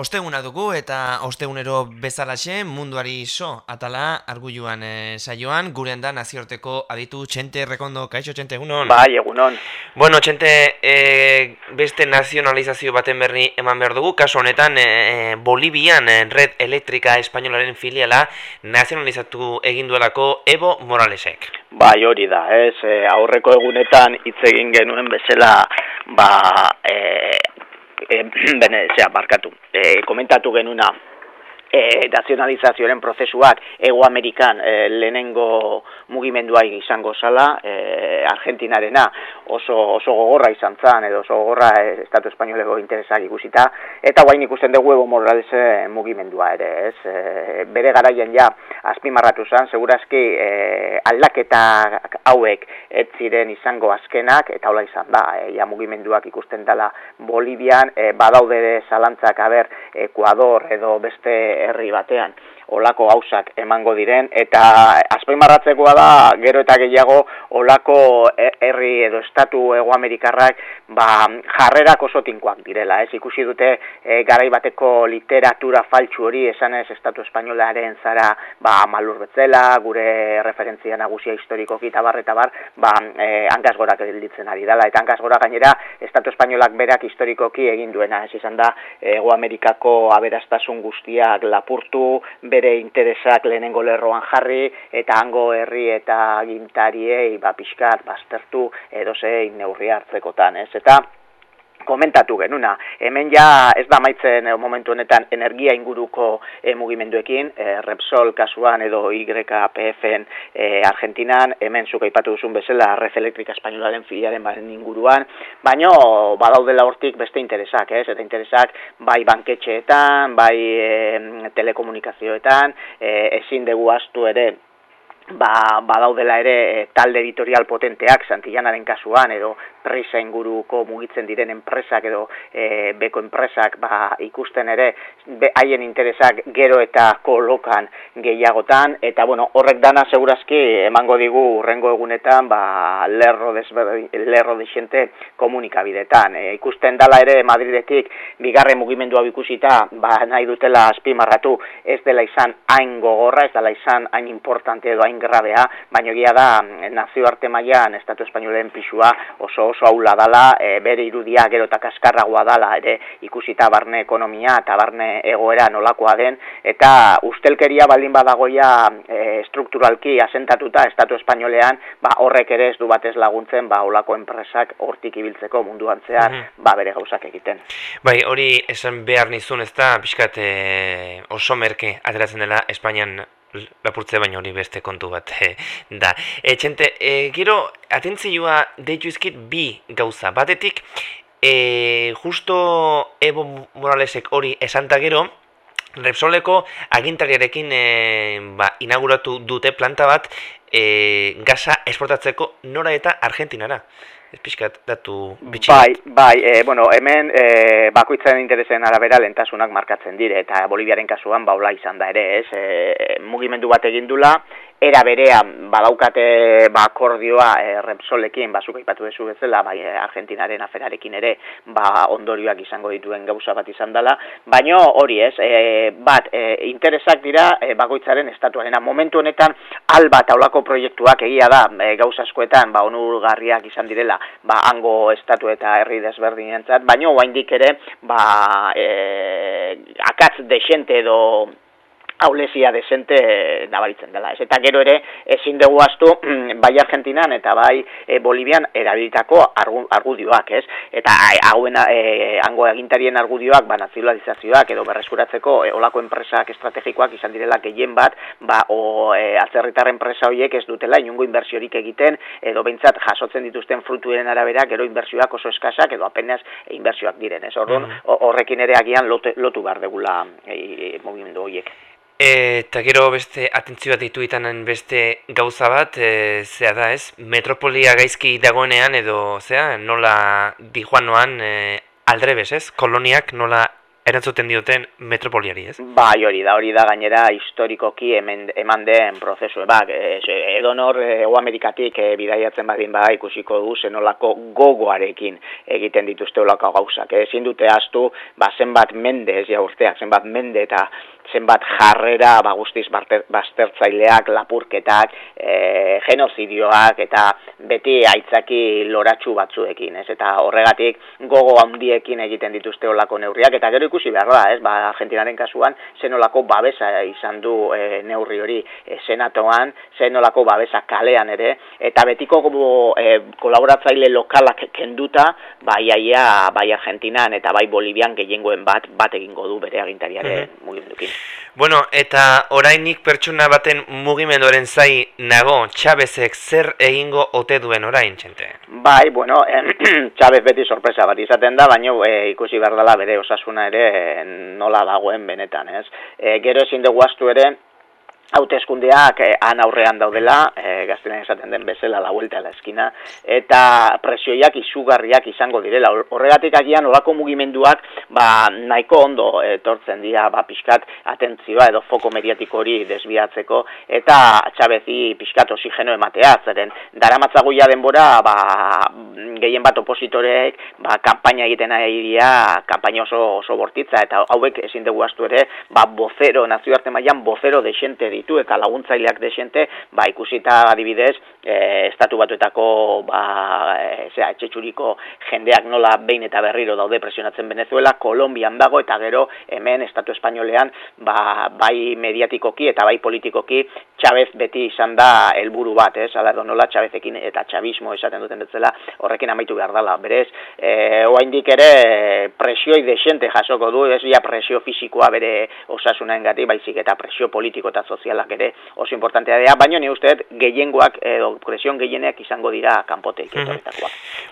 Osteguna dugu eta ostegunero bezalaxe munduari so atala argulluan e, saioan. Guren da naziorteko aditu txente rekondo. Kaixo txente egunon? Bai egunon. Bueno txente e, beste nazionalizazio baten berri eman behar dugu. Kaso honetan e, Bolivian red elektrika espainolaren filiala nazionalizatu egin duelako Evo Moralesek. Bai hori da ez? Aurreko egunetan hitz egin genuen bezala ba e, e, bene, zera, barkatu, e, komentatu genuna e, nazionalizazioaren prozesuak Ego Amerikan e, lehenengo mugimendua izango zala, e, Argentinarena oso, oso gogorra izan zan, edo oso gogorra e, Estatu Espainoleko interesak ikusita, eta guain ikusten dugu Evo Morales e, mugimendua ere, ez? E, bere garaian ja, azpimarratu zan, segurazki e, aldaketa hauek ez ziren izango azkenak, eta hola izan da, e, ja mugimenduak ikusten dela Bolivian, e, badaude zalantzak, haber, Ecuador edo beste herri batean olako gauzak emango diren eta azpimarratzekoa da gero eta gehiago olako herri edo estatu ego amerikarrak ba, jarrerak oso tinkoak direla ez? Ikusi dute e, garai bateko literatura faltsu hori esanez estatu espainolaren zara ba, malur betzela gure referentzia nagusia historikoki eta bar eta bar ba, e, hankasgorak edilditzen ari dela eta hankasgora gainera estatu espainolak berak historikoki egin duena ez izan da ego amerikako aberastasun guztiak lapurtu bere interesak lehenengo lerroan jarri eta hango herri eta gintariei ba pixkat baztertu edo zein neurri hartzekotan, ez? Eta komentatu genuna. Hemen ja ez da maitzen e, momentu honetan energia inguruko e, mugimenduekin, e, Repsol kasuan edo YPF-en e, Argentinan, hemen zuka ipatu duzun bezala Red Electrica Espainolaren filiaren baren inguruan, baino badaudela hortik beste interesak, ez? Eta interesak bai banketxeetan, bai e, telekomunikazioetan, e, ezin dugu astu ere ba, badaudela ere talde editorial potenteak Santillanaren kasuan edo presa inguruko mugitzen diren enpresak edo e, beko enpresak ba, ikusten ere haien interesak gero eta kolokan gehiagotan eta bueno, horrek dana segurazki emango digu urrengo egunetan ba, lerro, lerro desente komunikabidetan. E, ikusten dala ere Madridetik bigarre mugimendua bikusita ba, nahi dutela azpimarratu ez dela izan hain gogorra, ez dela izan hain importante edo hain grabea, baina egia da nazioarte mailan Estatu Espainolen pisua oso oso aula dala, e, bere irudia gero eta kaskarragoa dala ere ikusita barne ekonomia eta barne egoera nolakoa den, eta ustelkeria baldin badagoia e, strukturalki asentatuta Estatu Espainolean, ba, horrek ere ez du batez laguntzen, ba, olako enpresak hortik ibiltzeko munduan zehar, mm ba, bere gauzak egiten. Bai, hori esan behar nizun ez da, pixkat e, oso merke ateratzen dela Espainian lapurtze baino hori beste kontu bat e, da. E, txente, e, gero, atentzioa deitu izkit bi gauza. Batetik, e, justo Evo Moralesek hori esanta gero, Repsoleko agintariarekin e, ba, inauguratu dute planta bat e, gaza esportatzeko nora eta Argentinara. Ez pixkat datu bitxi Bai, bai, e, bueno, hemen e, bakoitzaren interesen arabera lentasunak markatzen dire, eta Boliviaren kasuan baula izan da ere, ez, e, mugimendu bat egindula, era berean badaukate ba akordioa e, Repsolekin basuk aipatu duzu bezala bai Argentinaren aferarekin ere ba ondorioak izango dituen gauza bat izan dela. Baino hori ez e, bat e, interesak dira e, bakoitzaren estatuarena. Momentu honetan alba taulako proiektuak egia da e, gauza askoetan ba onurgarriak izan direla ba hango estatu eta herri desberdinentzat. Baino oraindik ere ba e, akatz de edo aulesia desente nabaritzen dela. Ez eta gero ere ezin dugu astu bai Argentinan eta bai e, Bolivian erabilitako argudioak, ez? Eta hauen e, hango egintarien argudioak ba nazionalizazioak edo berreskuratzeko e, olako enpresak estrategikoak izan direla gehien bat, ba o e, atzerritar enpresa horiek ez dutela inungo inbertsiorik egiten edo beintzat jasotzen dituzten fruturen arabera gero inbertsioak oso eskasak edo apenas e, inbertsioak diren, ez? Orduan mm. horrekin ere agian lotu, lotu bar degula e, movimendu horiek. Eta gero beste atentzioa ditu itanen beste gauza bat, e, zea da ez, metropolia gaizki dagoenean edo zea, nola dijuanoan e, aldrebes ez, koloniak nola erantzuten dioten metropoliari, ez? Bai, hori da, hori da gainera historikoki hemen, eman den prozesu. Ba, edo nor, ego Amerikatik e, bidaiatzen badin ba, ikusiko du zenolako gogoarekin egiten dituzte olako gauzak. Ezin dute astu, ba, zenbat mende, ez ja urteak, zenbat mende eta zenbat jarrera ba, guztiz baztertzaileak, lapurketak, e, genozidioak eta beti aitzaki loratsu batzuekin, ez? Eta horregatik gogo handiekin egiten dituzte olako neurriak, eta gero ikusi behar da, ez? Ba, Argentinaren kasuan, zenolako babesa izan du e, neurri hori e, senatoan, zenolako babesa kalean ere, eta betiko e, kolaboratzaile lokalak kenduta, bai aia, bai Argentinan eta bai Bolivian gehiengoen bat, bat egingo du bere agintariaren mm -hmm. mugimendukin. Bueno, eta orainik pertsona baten mugimenduaren zai nago, Txabezek zer egingo ote duen orain, txente? Bai, bueno, eh, Txabez beti sorpresa bat izaten da, baina eh, ikusi behar dela bere osasuna ere nola dagoen benetan, ez? Eh, gero ezin dugu astu ere, hauteskundeak eh, han aurrean daudela, eh, gaztelen esaten den bezala la vuelta a la esquina, eta presioiak izugarriak izango direla. Horregatik agian olako mugimenduak ba, nahiko ondo etortzen dira ba, pixkat atentzioa edo foko mediatiko hori desbiatzeko, eta txabezi pixkat osigeno ematea, zeren daramatzago ja denbora ba, gehien bat opositoreek ba, kampaina egiten ari dira, kampaina oso, oso bortitza, eta hauek ezin dugu astu ere, ba, bozero, nazioarte mailan bozero de xente ditu eta laguntzaileak desente, ba, ikusita adibidez, e, estatu batuetako ba, e, zera, etxetxuriko jendeak nola behin eta berriro daude presionatzen Venezuela, Kolombian dago eta gero hemen estatu espainolean ba, bai mediatikoki eta bai politikoki Chavez beti izan da helburu bat, ez? Ala edo nola Chavezekin eta Chavismo esaten duten betzela horrekin amaitu behar dela. Berez, e, oaindik ere presioi desente jasoko du, ez ja presio fisikoa bere osasunaen gati, baizik eta presio politiko eta sozial sozialak ere oso importantea dira, baina ni uste gehiengoak edo presion gehienek izango dira kanpote mm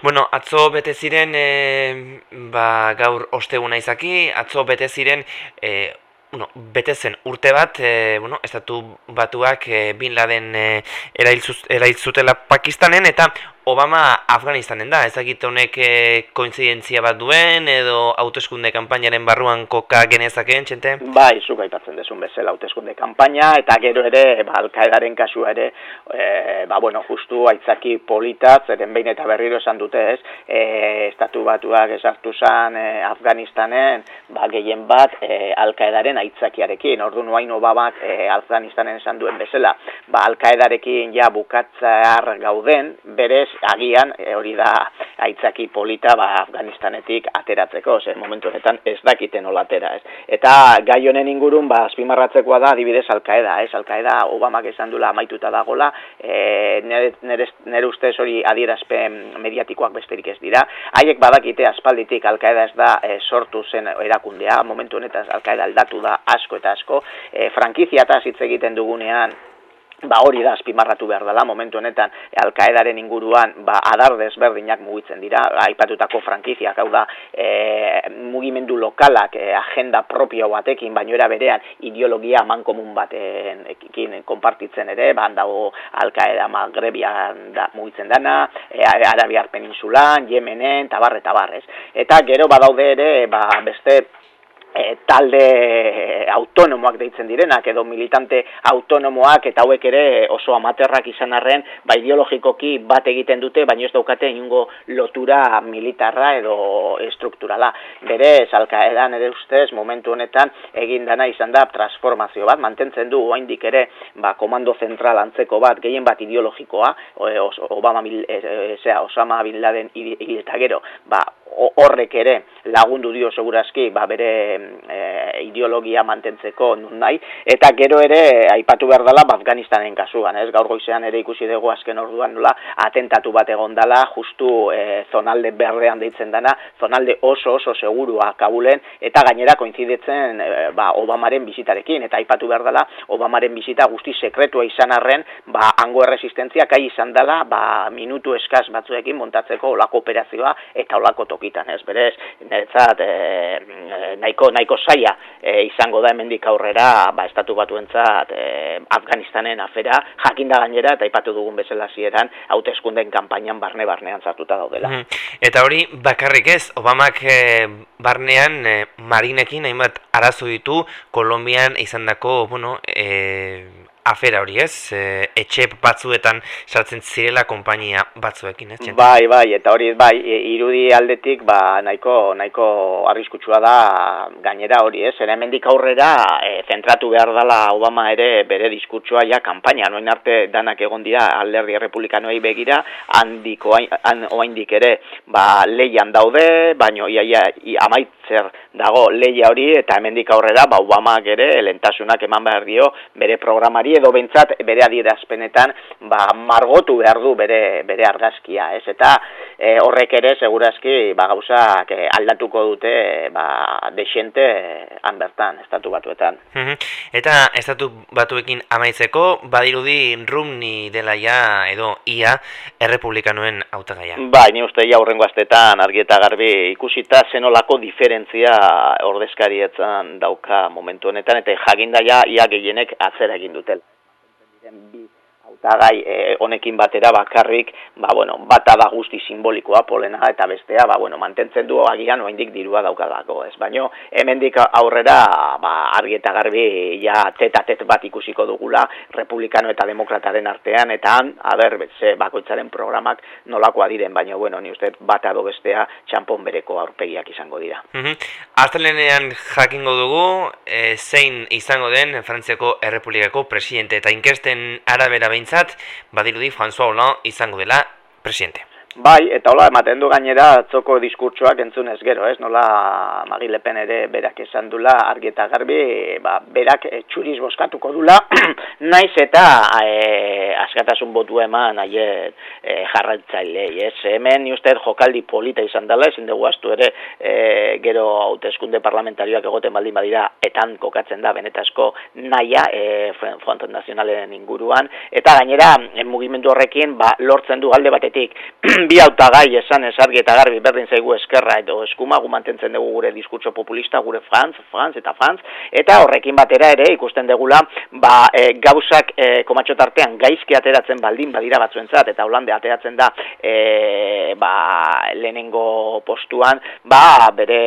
Bueno, atzo bete ziren e, ba, gaur osteguna izaki, atzo bete ziren e, bueno, bete zen urte bat, e, bueno, estatu batuak e, Bin Laden e, erailtzutela Pakistanen, eta Obama Afganistanen da, ezagite honek e, koinzidentzia bat duen, edo hauteskunde kanpainaren barruan koka genezakeen, txente? Bai, zuk aipatzen desun bezala hauteskunde kanpaina, eta gero ere, ba, alkaedaren kasua ere, e, ba, bueno, justu aitzaki politat, zeren behin eta berriro esan dute ez, e, estatu batuak esartu zan e, Afganistanen, ba, gehien bat, e, alkaedaren aitzakiarekin, ordu nuain Obamak e, Afganistanen esan duen bezala, ba, alkaedarekin ja bukatzar gauden, berez, agian e, hori da aitzaki polita ba, Afganistanetik ateratzeko, ze momentu honetan ez dakiten olatera, ez. Eta gai honen ingurun, ba, azpimarratzekoa da, adibidez, Alkaeda, ez, Alkaeda Obamak esan dula amaituta dagola, e, nere, nere, ustez hori adierazpen mediatikoak besterik ez dira, haiek badakite aspalditik Alkaeda ez da e, sortu zen erakundea, momentu honetan Alkaeda aldatu da asko eta asko, e, frankizia hitz egiten dugunean, ba hori da azpimarratu behar dela momentu honetan alkaedaren inguruan ba adar desberdinak mugitzen dira. Aipatutako frankiziak hau da e, mugimendu lokalak e, agenda propio batekin baino era berean ideologia mankomun batekin konpartitzen ere ba dago alkaeda magrebian da mugitzen dana e, arabiar peninsulan yemenen tabar eta barrez eta gero badaude ere ba beste e, talde autonomoak deitzen direnak edo militante autonomoak eta hauek ere oso amaterrak izan arren ba ideologikoki bat egiten dute baina ez daukate inungo lotura militarra edo estrukturala. Bere edan ere ustez momentu honetan egin dana izan da transformazio bat mantentzen du oaindik ere ba komando zentral antzeko bat gehien bat ideologikoa Obama e, e, Osama Bin Laden hil eta gero ba horrek ere lagundu dio segurazki ba, bere e, ideologia mantentzeko nun nahi, eta gero ere aipatu behar dela Afganistanen kasuan, ez? Gaur goizean ere ikusi dugu azken orduan nola atentatu bat egon dela, justu e, zonalde berrean deitzen dana, zonalde oso oso segurua kabulen, eta gainera koinzidetzen e, ba, Obamaren bizitarekin, eta aipatu behar dela Obamaren bizita guzti sekretua izan arren, ba, hango erresistentzia kai izan dela, ba, minutu eskaz batzuekin montatzeko olako operazioa eta olako tokitan, ez? Berez, niretzat e, nahiko, nahiko saia e, izango da hemendik aurrera, ba, estatu batuentzat e, Afganistanen afera, jakinda gainera, eta ipatu dugun bezala zieran, hauteskunden kanpainan barne-barnean zartuta daudela. Mm Eta hori, bakarrik ez, Obamak e, barnean e, marinekin, hainbat, arazo ditu, Kolombian izandako, bueno, e, afera hori ez, e, etxe batzuetan sartzen zirela konpainia batzuekin, ez? Bai, bai, eta hori, bai, irudi aldetik, ba, nahiko, nahiko arriskutsua da gainera hori, ez? Ere hemendik aurrera, e, zentratu behar dela Obama ere bere diskurtsoa ja kanpaina, noin arte danak egon dira alderdi republikanoei begira, handiko, oaindik ere, ba, leian daude, baino, ia, ia, amaitzer dago leia hori, eta hemendik aurrera, ba, Obama ere, lentasunak eman behar dio, bere programari edo bentsat bere adierazpenetan ba, margotu behar du bere, bere argazkia, ez? Eta e, horrek ere segurazki ba, gauzak e, aldatuko dute ba, desente han bertan, estatu batuetan. Eta estatu batuekin amaitzeko, badirudi rumni dela ja edo ia errepublikanoen autagaia. Bai, ni uste ja hurrengo astetan argi eta garbi ikusita zenolako diferentzia ordezkarietzan dauka momentu honetan, eta jaginda ja ia gehienek atzera egin dutel and be bi hautagai e, honekin batera bakarrik, ba, bueno, bata da guzti simbolikoa polena eta bestea, ba, bueno, mantentzen du agian oraindik dirua daukadako, ez? Baino hemendik aurrera, ba, argi eta garbi ja teta tet bat ikusiko dugula republikano eta demokrataren artean eta han, a ber, ze bakoitzaren programak nolakoa diren, baino bueno, ni uste bata do bestea txanpon bereko aurpegiak izango dira. Astelenean jakingo dugu, e, zein izango den Frantziako Errepublikako presidente eta inkesten arabera behintzat, badirudi François Hollande izango dela presidente. Bai, eta hola, ematen du gainera atzoko diskurtsoak entzunez gero, ez? Nola Magilepen ere berak esan dula argi eta garbi, ba, berak e, txuriz boskatuko dula, naiz eta e, askatasun botu eman aiet e, jarraitzaile, ez? Hemen uste jokaldi polita izan dela, ezin dugu astu ere e, gero hauteskunde parlamentarioak egoten baldin badira, etan kokatzen da benetasko naia e, Fronten Nazionalen inguruan, eta gainera, en mugimendu horrekin, ba, lortzen du alde batetik, bi hautagai esan esargi eta garbi berdin zaigu eskerra edo eskuma gu mantentzen dugu gure diskurtso populista gure Franz, Franz eta Franz. Eta horrekin batera ere ikusten degula ba, e, gauzak e, komatxotartean gaizki ateratzen baldin badira batzuentzat eta Holande ateratzen da e, ba, lehenengo postuan ba, bere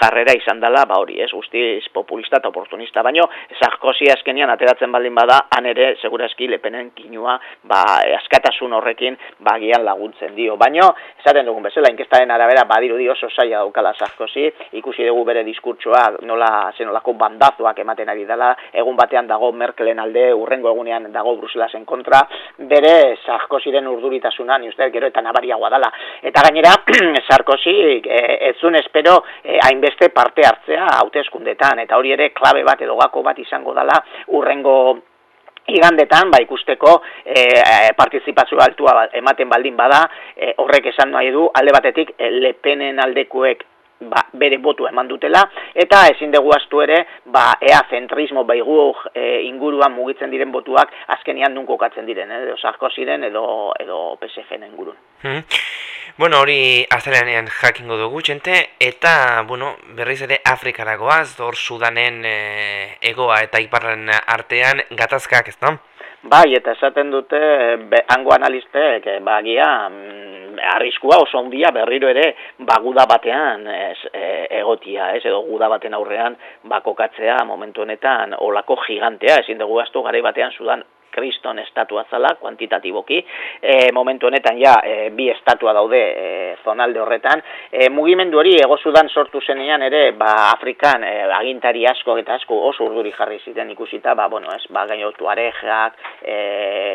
jarrera izan dela ba hori ez guztiz populista eta oportunista. Baino Sarkozy azkenian ateratzen baldin bada han ere segurazki lepenen kinua ba, askatasun horrekin bagian laguntzen dio baino, esaten dugun bezala, inkestaren arabera badirudi oso saia daukala Sarkozy, ikusi dugu bere diskurtsoa nola zenolako bandazoak ematen ari dela, egun batean dago Merkelen alde, urrengo egunean dago Bruselasen kontra, bere Sarkozyren urduritasuna, ni uste gero eta nabariagoa dela. Eta gainera, Sarkozy e, ez zuen espero e, hainbeste parte hartzea hauteskundetan, eta hori ere klabe bat edo gako bat izango dela urrengo igandetan ba ikusteko e, partizipazio altua ba, ematen baldin bada e, horrek esan nahi du alde batetik e, lepenen aldekuek ba, bere botu eman dutela eta ezin dugu astu ere ba, ea zentrismo baigu e, inguruan mugitzen diren botuak azkenian nun kokatzen diren eh? edo sarko ziren edo, edo PSF-en ingurun hmm. Bueno, hori azalenean jakingo dugu txente, eta, bueno, berriz ere Afrikaragoaz, hor Sudanen e, egoa eta iparren artean gatazkak ez da? Bai, eta esaten dute, be, hango analistek, e, bagia, mm, arriskua oso ondia berriro ere, baguda batean ez, e, egotia, ez, edo guda baten aurrean, bakokatzea momentu honetan, olako gigantea, ezin dugu astu garai batean Sudan kriston estatua zala, kuantitatiboki, e, momentu honetan ja, e, bi estatua daude e, zonalde horretan, e, mugimendu hori egozudan sortu zenean ere, ba, Afrikan e, agintari asko eta asko oso urduri jarri ziren ikusita, ba, bueno, ez, ba, gaino tuarejak, e,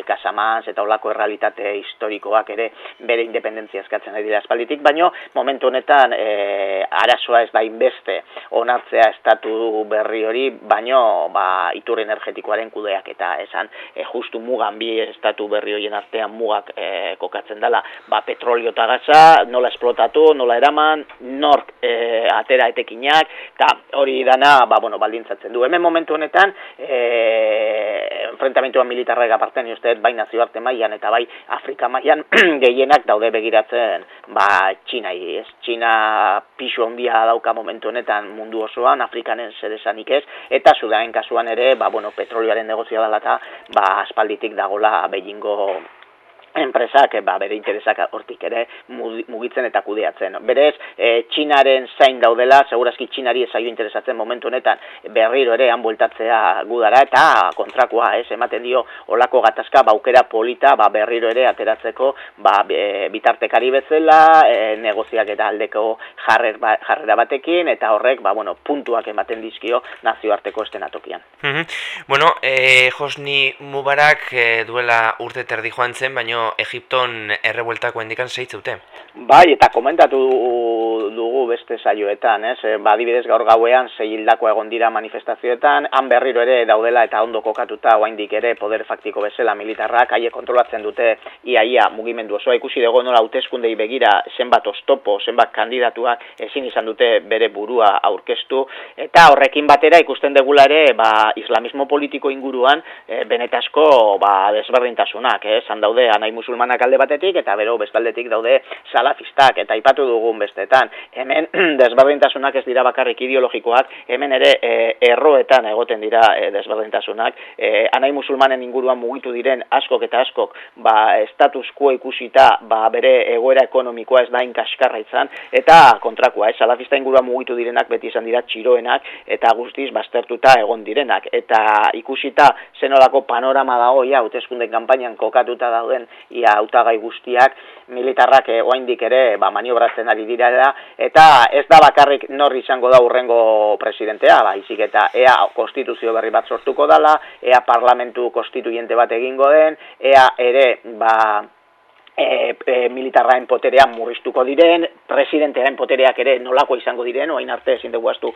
kasamans eta olako errealitate historikoak ere bere independentzia eskatzen ari dira espalditik, baino momentu honetan e, arazoa ez da inbeste onartzea estatu berri hori, baino ba, itur energetikoaren kudeak eta esan e, justu mugan bi estatu berri hoien artean mugak e, kokatzen dela, ba, petrolio eta gaza, nola esplotatu, nola eraman, nork e, atera etekinak, eta hori dana, ba, bueno, baldintzatzen du. Hemen momentu honetan, e, enfrentamentua militarrega parten, uste, bai nazioarte mailan eta bai Afrika mailan gehienak daude begiratzen, ba, Txinai, ez? Txina pixu handia dauka momentu honetan mundu osoan, Afrikanen zer esanik ez, eta Sudanen kasuan ere, ba, bueno, petrolioaren negozioa dela eta, ba, aspalditik dagola Beijingo enpresak ba, bere interesak hortik ere mugitzen eta kudeatzen. Berez, e, Txinaren zain daudela, segurazki Txinari ezaio interesatzen momentu honetan berriro ere han bueltatzea gudara eta kontrakoa, ez, ematen dio olako gatazka baukera polita ba, berriro ere ateratzeko ba, bitartekari bezala, e, negoziak eta aldeko jarrer, ba, jarrera batekin eta horrek ba, bueno, puntuak ematen dizkio nazioarteko estenatokian. Mm Bueno, e, Josni Mubarak e, duela urte terdi joan zen, baino baino Egipton eh, errebueltak indikan seitzeuten. Bai, eta komentatu dugu beste saioetan, ez? Eh, ba, adibidez gaur gauean sei hildako egon dira manifestazioetan, han berriro ere daudela eta ondo kokatuta oraindik ere poder faktiko bezala militarrak haie kontrolatzen dute iaia mugimendu osoa ikusi dago nola hauteskundei begira zenbat ostopo, zenbat kandidatuak ezin izan dute bere burua aurkeztu eta horrekin batera ikusten degula ere ba, islamismo politiko inguruan e, benetasko ba, desberdintasunak, eh? San daude anai musulmanak alde batetik eta bero bestaldetik daude salafistak eta aipatu dugun bestetan hemen desberdintasunak ez dira bakarrik ideologikoak, hemen ere e, erroetan egoten dira e, desberdintasunak, e, anai musulmanen inguruan mugitu diren askok eta askok, ba, status quo ikusita, ba, bere egoera ekonomikoa ez da inkaskarra izan, eta kontrakoa, ez, salafista inguruan mugitu direnak beti izan dira txiroenak, eta guztiz baztertuta egon direnak, eta ikusita zenolako panorama dago, ja, hauteskunden kanpainan kokatuta dauden, ia, hautagai guztiak, militarrak e, oaindik ere, ba, maniobratzen ari dira, eta ez da bakarrik nor izango da urrengo presidentea, ba, izik eta ea konstituzio berri bat sortuko dala, ea parlamentu konstituyente bat egingo den, ea ere, ba, e, e, militarraen poterean murriztuko diren, presidentearen potereak ere nolako izango diren, oain arte ezin dugu aztu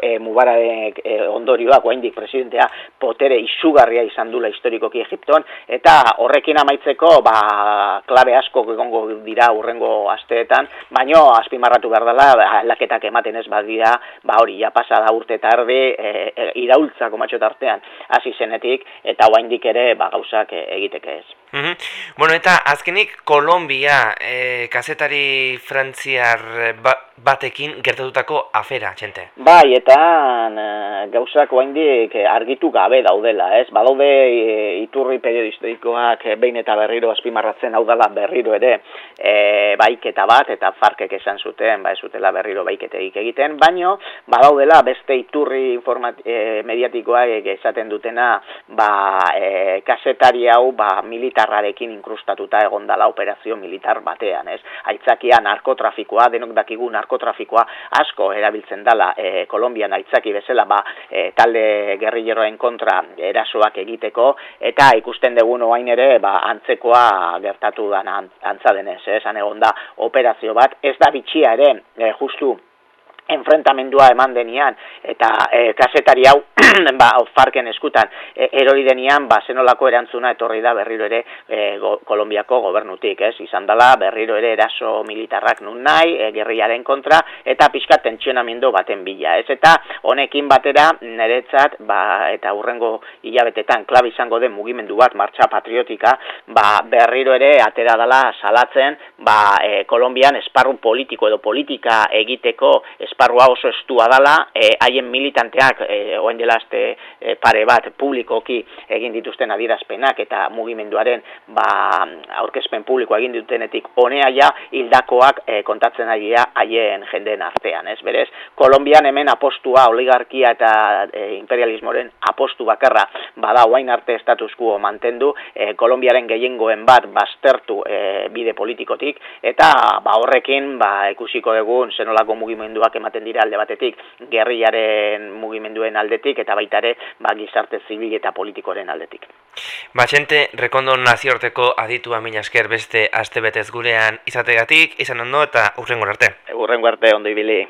e, mubararek e, ondorioak, oain dik presidentea potere izugarria izan dula historikoki Egipton, eta horrekin amaitzeko, ba, klabe asko egongo dira urrengo asteetan, baino azpimarratu behar dela, ba, laketak ematen ez badira, ba hori, ja pasada urte eta arde, e, e, iraultzako matxotartean hasi zenetik, eta oain ere, ba, gauzak egiteke ez. Mm Bueno, eta azkenik Kolombia e, kazetari frantziar ba, batekin gertatutako afera, txente. Bai, eta e, gauzak oaindik argitu gabe daudela, ez? Badaude e, iturri periodistikoak behin eta berriro azpimarratzen hau dela berriro ere e, baiketa bat, eta farkek esan zuten, ba, ez zutela berriro baiketeik egiten, baino, badaudela beste iturri e, mediatikoak esaten dutena, ba, e, kasetari hau, ba, militarrarekin inkrustatuta egon dala operazio militar batean, ez? Aitzakia narkotrafikoa, denok dakigu narkotrafikoa asko erabiltzen dala e, Kolombian aitzaki bezala, ba, e, talde gerrilleroen kontra erasoak egiteko, eta ikusten dugu noain ere, ba, antzekoa gertatu da antza denez, ez? egon da operazio bat, ez da bitxia ere, e, justu, enfrentamendua eman denian eta e, kasetari hau ba farken eskutan e, erori denian ba zenolako erantzuna etorri da berriro ere e, Kolombiako gobernutik, ez? Izan dela berriro ere eraso militarrak nun nahi, e, gerriaren kontra eta pixka tentsionamendu baten bila, ez? Eta honekin batera niretzat ba eta hurrengo hilabetetan klab izango den mugimendu bat martxa patriotika, ba berriro ere atera dela salatzen, ba e, Kolombian esparru politiko edo politika egiteko esparrua oso estua dala, e, haien militanteak e, oen dela e, pare bat publikoki egin dituzten adierazpenak eta mugimenduaren ba, aurkezpen publiko egin dutenetik honea ja hildakoak e, kontatzen ari haien jendeen artean, ez? Berez, Kolombian hemen apostua oligarkia eta e, imperialismoren apostu bakarra bada oain arte status quo mantendu, e, Kolombiaren gehiengoen bat baztertu e, bide politikotik eta ba, horrekin ba, ikusiko dugun zenolako mugimenduak ematen dira alde batetik gerriaren mugimenduen aldetik eta baita ere ba, gizarte zibil eta politikoren aldetik. Batxente, rekondo naziorteko aditua mila esker beste aste betez gurean izategatik, izan ondo eta urrengo arte. Urrengo arte ondo ibili.